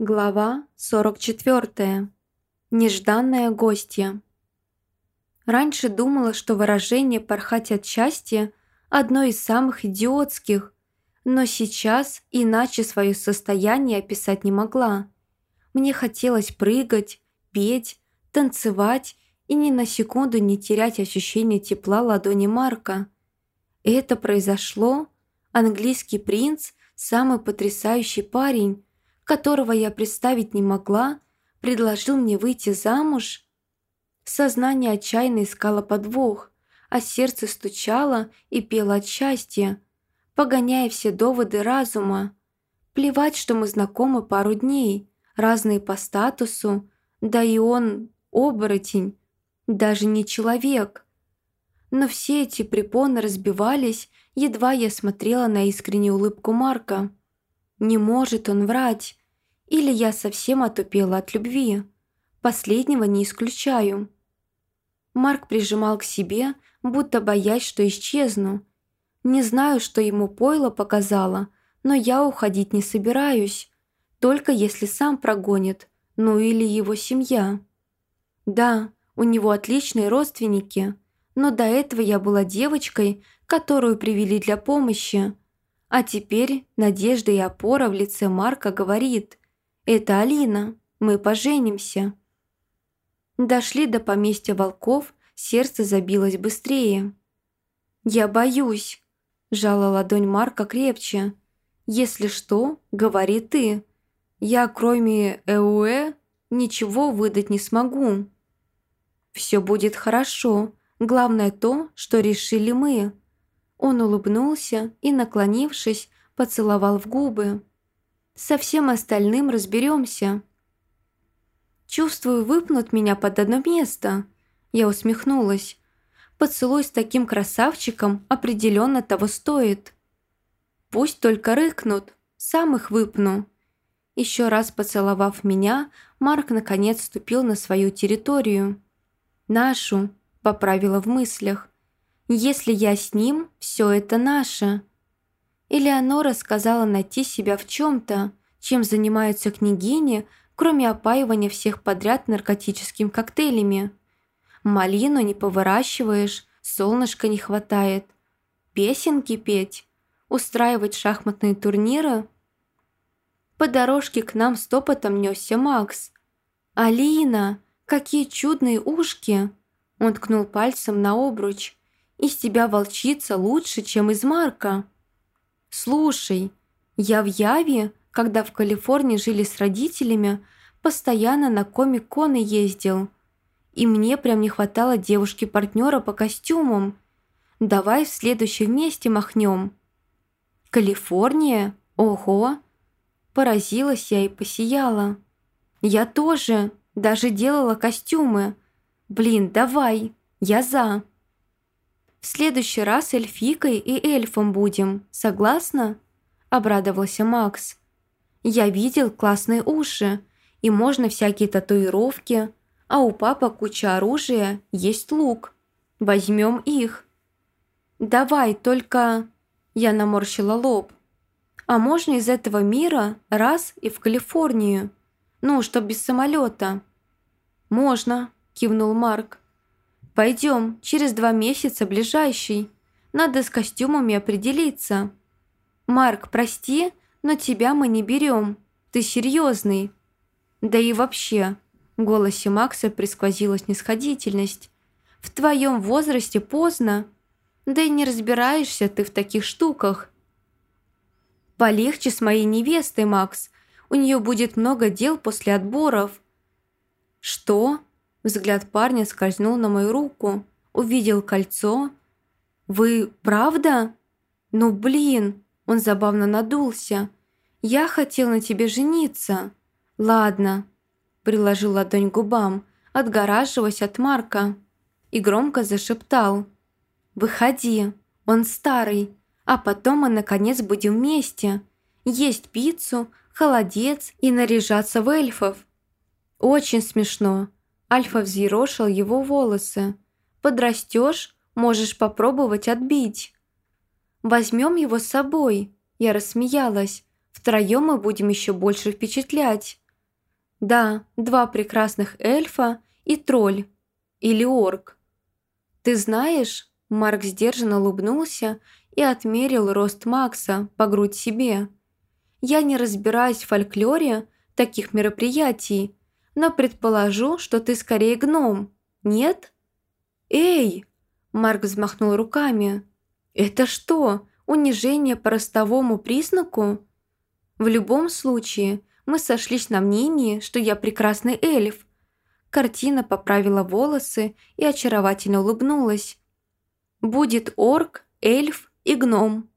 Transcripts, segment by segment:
Глава 44. Нежданная гостья. Раньше думала, что выражение «порхать от счастья» одно из самых идиотских, но сейчас иначе свое состояние описать не могла. Мне хотелось прыгать, петь, танцевать и ни на секунду не терять ощущение тепла ладони Марка. Это произошло. Английский принц – самый потрясающий парень, которого я представить не могла, предложил мне выйти замуж? Сознание отчаянно искало подвох, а сердце стучало и пело от счастья, погоняя все доводы разума. Плевать, что мы знакомы пару дней, разные по статусу, да и он оборотень, даже не человек. Но все эти препоны разбивались, едва я смотрела на искреннюю улыбку Марка – не может он врать. Или я совсем отупела от любви. Последнего не исключаю. Марк прижимал к себе, будто боясь, что исчезну. Не знаю, что ему пойло показало, но я уходить не собираюсь. Только если сам прогонит, ну или его семья. Да, у него отличные родственники, но до этого я была девочкой, которую привели для помощи, а теперь надежда и опора в лице Марка говорит «Это Алина, мы поженимся». Дошли до поместья волков, сердце забилось быстрее. «Я боюсь», – жала ладонь Марка крепче. «Если что, говори ты. Я, кроме ЭУЭ, ничего выдать не смогу». «Все будет хорошо. Главное то, что решили мы», он улыбнулся и, наклонившись, поцеловал в губы. «Со всем остальным разберемся. «Чувствую, выпнут меня под одно место». Я усмехнулась. «Поцелуй с таким красавчиком определенно того стоит». «Пусть только рыкнут, сам их выпну». Еще раз поцеловав меня, Марк наконец ступил на свою территорию. «Нашу», — поправила в мыслях. Если я с ним, все это наше. Элеонора сказала найти себя в чем-то, чем занимаются княгини, кроме опаивания всех подряд наркотическими коктейлями. Малину не повыращиваешь, солнышка не хватает. Песенки петь, устраивать шахматные турниры. По дорожке к нам стопотом несся Макс. «Алина, какие чудные ушки!» Он ткнул пальцем на обруч – из тебя волчица лучше, чем из Марка. Слушай, я в Яве, когда в Калифорнии жили с родителями, постоянно на комик-коны ездил. И мне прям не хватало девушки-партнера по костюмам. Давай в следующем вместе махнем. Калифорния? Ого! Поразилась я и посияла. Я тоже, даже делала костюмы. Блин, давай, я за. В следующий раз эльфикой и эльфом будем, согласна?» – обрадовался Макс. «Я видел классные уши, и можно всякие татуировки, а у папы куча оружия, есть лук. Возьмем их». «Давай, только...» – я наморщила лоб. «А можно из этого мира раз и в Калифорнию? Ну, чтоб без самолета?» «Можно», – кивнул Марк. Пойдем, через два месяца ближайший. Надо с костюмами определиться. Марк, прости, но тебя мы не берем. Ты серьезный. Да и вообще, в голосе Макса присквозила снисходительность. В твоем возрасте поздно. Да и не разбираешься ты в таких штуках. Полегче с моей невестой, Макс. У нее будет много дел после отборов. Что? Взгляд парня скользнул на мою руку, увидел кольцо. «Вы правда? Ну блин!» Он забавно надулся. «Я хотел на тебе жениться». «Ладно», – приложил ладонь к губам, отгораживаясь от Марка. И громко зашептал. «Выходи, он старый, а потом мы наконец будем вместе. Есть пиццу, холодец и наряжаться в эльфов». «Очень смешно», Альфа взъерошил его волосы. «Подрастешь, можешь попробовать отбить». «Возьмем его с собой», – я рассмеялась. «Втроем мы будем еще больше впечатлять». Да, два прекрасных эльфа и тролль. Или орк. Ты знаешь, Марк сдержанно улыбнулся и отмерил рост Макса по грудь себе. Я не разбираюсь в фольклоре таких мероприятий, но предположу, что ты скорее гном, нет? Эй! Марк взмахнул руками. Это что, унижение по ростовому признаку? В любом случае, мы сошлись на мнении, что я прекрасный эльф. Картина поправила волосы и очаровательно улыбнулась. Будет орк, эльф и гном.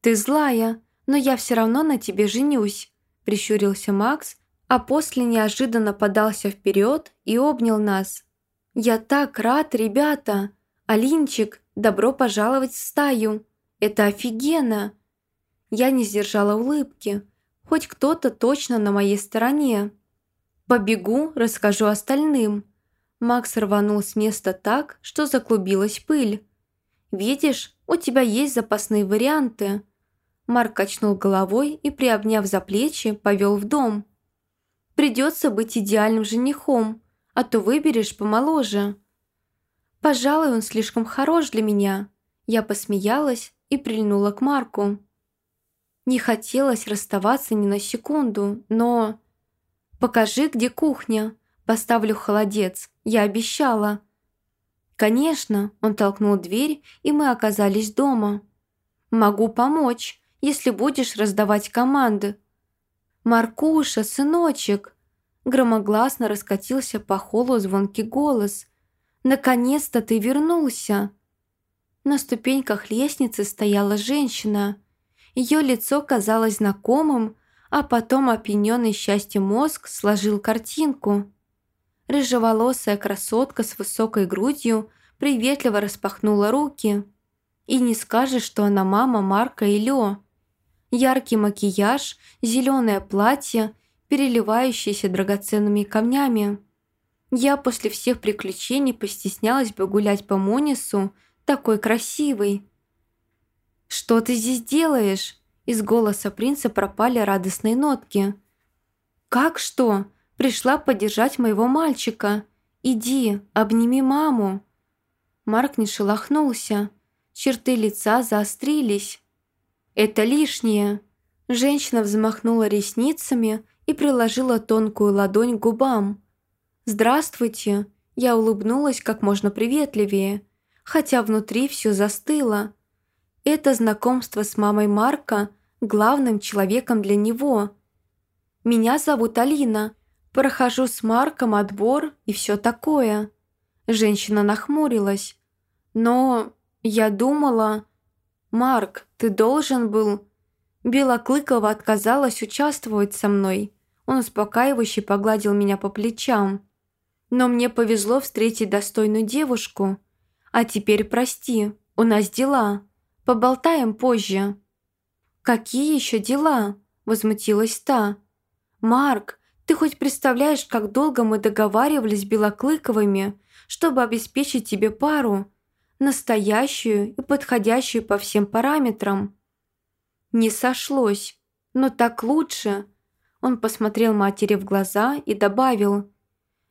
Ты злая, но я все равно на тебе женюсь, прищурился Макс, а после неожиданно подался вперед и обнял нас. «Я так рад, ребята! Алинчик, добро пожаловать в стаю! Это офигенно!» Я не сдержала улыбки. Хоть кто-то точно на моей стороне. Побегу, расскажу остальным. Макс рванул с места так, что заклубилась пыль. «Видишь, у тебя есть запасные варианты». Марк качнул головой и, приобняв за плечи, повел в дом. «Придется быть идеальным женихом, а то выберешь помоложе». «Пожалуй, он слишком хорош для меня». Я посмеялась и прильнула к Марку. Не хотелось расставаться ни на секунду, но... «Покажи, где кухня. Поставлю холодец. Я обещала». «Конечно», – он толкнул дверь, и мы оказались дома. «Могу помочь, если будешь раздавать команды». «Маркуша, сыночек!» Громогласно раскатился по холу звонкий голос. «Наконец-то ты вернулся!» На ступеньках лестницы стояла женщина. Ее лицо казалось знакомым, а потом опьяненный счастьем мозг сложил картинку. Рыжеволосая красотка с высокой грудью приветливо распахнула руки. И не скажешь, что она мама Марка и Лё. Яркий макияж, зеленое платье, переливающееся драгоценными камнями. Я после всех приключений постеснялась бы гулять по Монису, такой красивой. «Что ты здесь делаешь?» Из голоса принца пропали радостные нотки. «Как что? Пришла поддержать моего мальчика. Иди, обними маму». Марк не шелохнулся. Черты лица заострились. «Это лишнее». Женщина взмахнула ресницами и приложила тонкую ладонь к губам. «Здравствуйте!» Я улыбнулась как можно приветливее, хотя внутри все застыло. Это знакомство с мамой Марка главным человеком для него. «Меня зовут Алина. Прохожу с Марком отбор и все такое». Женщина нахмурилась. «Но я думала...» «Марк, ты должен был...» Белоклыкова отказалась участвовать со мной. Он успокаивающе погладил меня по плечам. «Но мне повезло встретить достойную девушку. А теперь прости, у нас дела». Поболтаем позже». «Какие еще дела?» – возмутилась та. «Марк, ты хоть представляешь, как долго мы договаривались с Белоклыковыми, чтобы обеспечить тебе пару, настоящую и подходящую по всем параметрам?» «Не сошлось, но так лучше», – он посмотрел матери в глаза и добавил.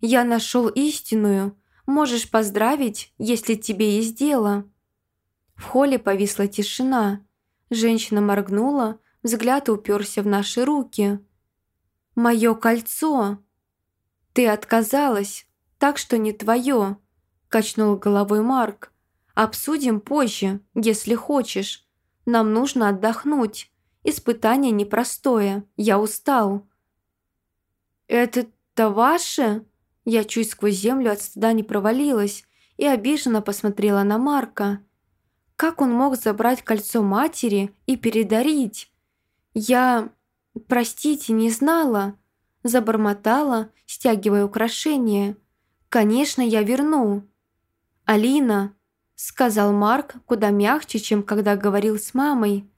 «Я нашел истинную, можешь поздравить, если тебе есть дело». В холле повисла тишина. Женщина моргнула, взгляд уперся в наши руки. «Мое кольцо!» «Ты отказалась, так что не твое», – качнул головой Марк. «Обсудим позже, если хочешь. Нам нужно отдохнуть. Испытание непростое, я устал». «Это-то ваше?» Я чуть сквозь землю от стыда не провалилась и обиженно посмотрела на Марка. Как он мог забрать кольцо матери и передарить? Я, простите, не знала. Забормотала, стягивая украшение. Конечно, я верну. Алина, сказал Марк куда мягче, чем когда говорил с мамой.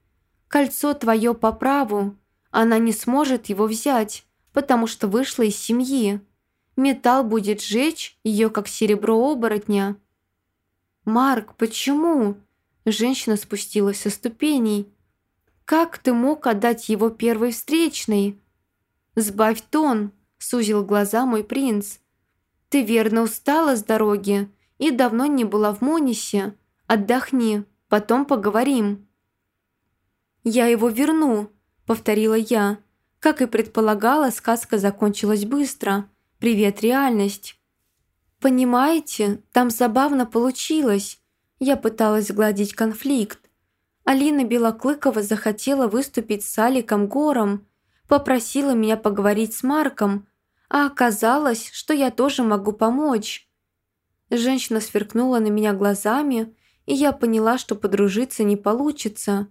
Кольцо твое по праву. Она не сможет его взять, потому что вышла из семьи. Металл будет сжечь ее, как серебро оборотня. «Марк, почему?» Женщина спустилась со ступеней. «Как ты мог отдать его первой встречной?» «Сбавь тон», – сузил глаза мой принц. «Ты верно устала с дороги и давно не была в Монисе. Отдохни, потом поговорим». «Я его верну», — повторила я. Как и предполагала, сказка закончилась быстро. «Привет, реальность». «Понимаете, там забавно получилось». Я пыталась гладить конфликт. Алина Белоклыкова захотела выступить с Аликом Гором, попросила меня поговорить с Марком, а оказалось, что я тоже могу помочь. Женщина сверкнула на меня глазами, и я поняла, что подружиться не получится.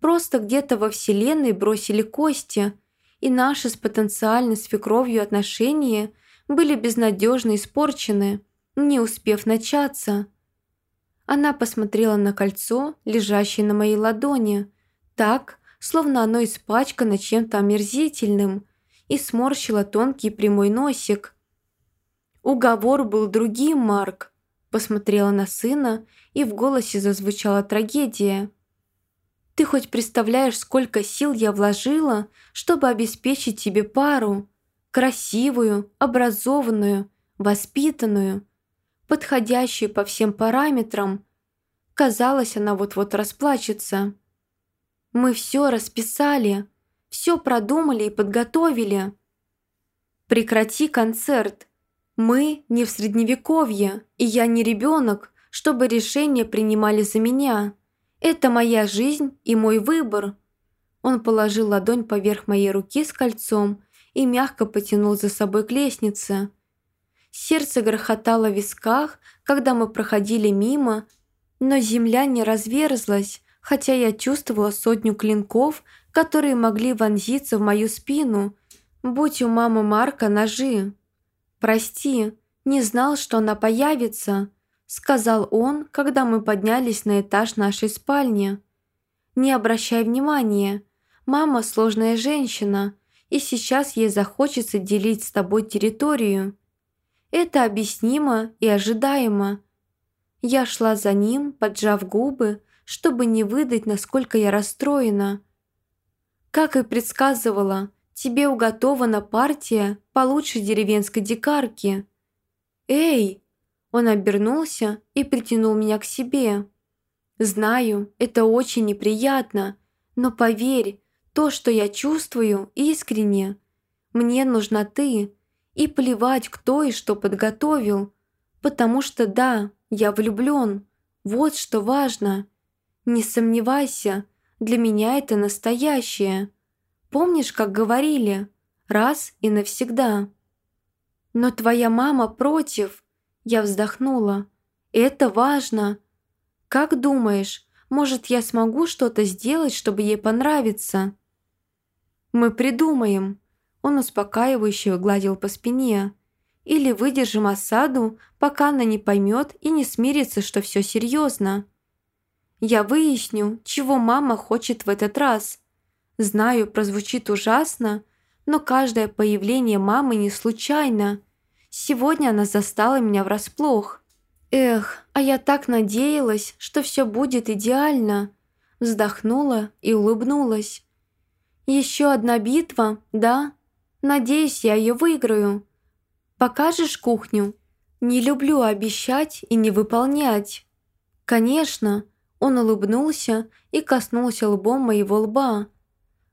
Просто где-то во вселенной бросили кости, и наши с потенциальной свекровью отношения были безнадежно испорчены, не успев начаться. Она посмотрела на кольцо, лежащее на моей ладони, так, словно оно испачкано чем-то омерзительным, и сморщила тонкий прямой носик. «Уговор был другим, Марк», посмотрела на сына, и в голосе зазвучала трагедия. «Ты хоть представляешь, сколько сил я вложила, чтобы обеспечить тебе пару? Красивую, образованную, воспитанную, подходящую по всем параметрам. Казалось, она вот-вот расплачется. Мы все расписали, все продумали и подготовили. Прекрати концерт. Мы не в средневековье, и я не ребенок, чтобы решения принимали за меня. Это моя жизнь и мой выбор. Он положил ладонь поверх моей руки с кольцом и мягко потянул за собой к лестнице. Сердце грохотало в висках, когда мы проходили мимо, но земля не разверзлась, хотя я чувствовала сотню клинков, которые могли вонзиться в мою спину, будь у мамы Марка ножи. «Прости, не знал, что она появится», — сказал он, когда мы поднялись на этаж нашей спальни. «Не обращай внимания, мама сложная женщина, и сейчас ей захочется делить с тобой территорию. Это объяснимо и ожидаемо». Я шла за ним, поджав губы, чтобы не выдать, насколько я расстроена. Как и предсказывала, тебе уготована партия получше деревенской дикарки. «Эй!» Он обернулся и притянул меня к себе. «Знаю, это очень неприятно, но поверь, то, что я чувствую, искренне. Мне нужна ты, и плевать, кто и что подготовил, потому что да, я влюблен, вот что важно. Не сомневайся, для меня это настоящее. Помнишь, как говорили? Раз и навсегда. Но твоя мама против. Я вздохнула. Это важно. Как думаешь, может, я смогу что-то сделать, чтобы ей понравиться? Мы придумаем. Он успокаивающе гладил по спине. Или выдержим осаду, пока она не поймет и не смирится, что все серьезно. Я выясню, чего мама хочет в этот раз. Знаю, прозвучит ужасно, но каждое появление мамы не случайно. Сегодня она застала меня врасплох. Эх, а я так надеялась, что все будет идеально. Вздохнула и улыбнулась. Еще одна битва, да? Надеюсь, я ее выиграю. Покажешь кухню? Не люблю обещать и не выполнять. Конечно, он улыбнулся и коснулся лбом моего лба.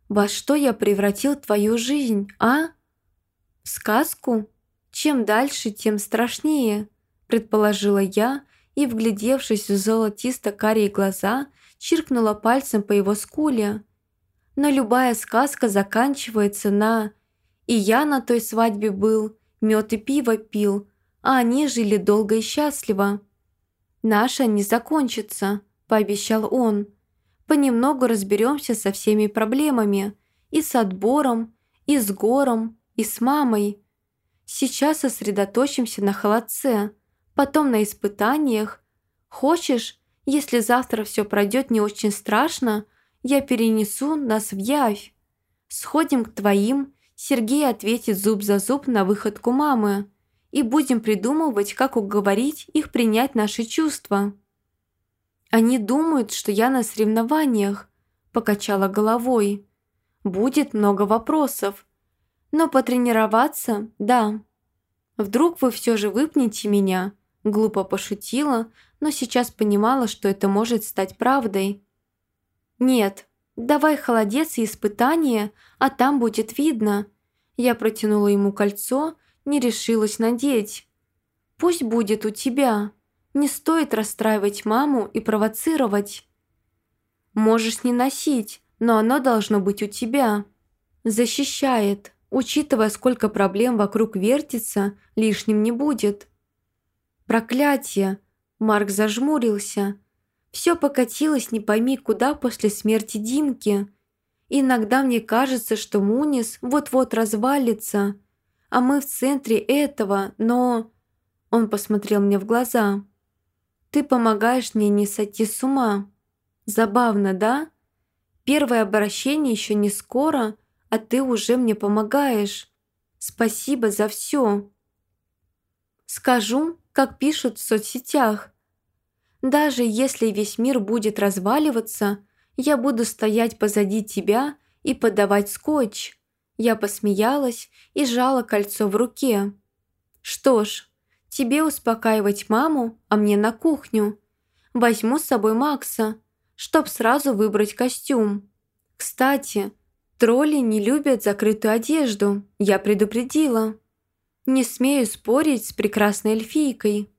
«Во что я превратил твою жизнь, а?» «В сказку? Чем дальше, тем страшнее», предположила я и, вглядевшись в золотисто-карие глаза, чиркнула пальцем по его скуле. Но любая сказка заканчивается на «И я на той свадьбе был, мед и пиво пил, а они жили долго и счастливо». Наша не закончится пообещал он. «Понемногу разберемся со всеми проблемами. И с отбором, и с гором, и с мамой. Сейчас сосредоточимся на холодце, потом на испытаниях. Хочешь, если завтра все пройдет не очень страшно, я перенесу нас в явь. Сходим к твоим, Сергей ответит зуб за зуб на выходку мамы и будем придумывать, как уговорить их принять наши чувства». «Они думают, что я на соревнованиях», – покачала головой. «Будет много вопросов. Но потренироваться – да. Вдруг вы все же выпнете меня? Глупо пошутила, но сейчас понимала, что это может стать правдой. Нет, давай холодец и испытание, а там будет видно. Я протянула ему кольцо, не решилась надеть. Пусть будет у тебя. Не стоит расстраивать маму и провоцировать. Можешь не носить, но оно должно быть у тебя. Защищает. Учитывая, сколько проблем вокруг вертится, лишним не будет. Проклятие! Марк зажмурился. Все покатилось не пойми куда после смерти Димки. Иногда мне кажется, что Мунис вот-вот развалится, а мы в центре этого, но... Он посмотрел мне в глаза. «Ты помогаешь мне не сойти с ума. Забавно, да? Первое обращение еще не скоро, а ты уже мне помогаешь. Спасибо за все. Скажу, как пишут в соцсетях. Даже если весь мир будет разваливаться, я буду стоять позади тебя и подавать скотч. Я посмеялась и сжала кольцо в руке. Что ж, тебе успокаивать маму, а мне на кухню. Возьму с собой Макса, чтоб сразу выбрать костюм. Кстати, Тролли не любят закрытую одежду, я предупредила. Не смею спорить с прекрасной эльфийкой.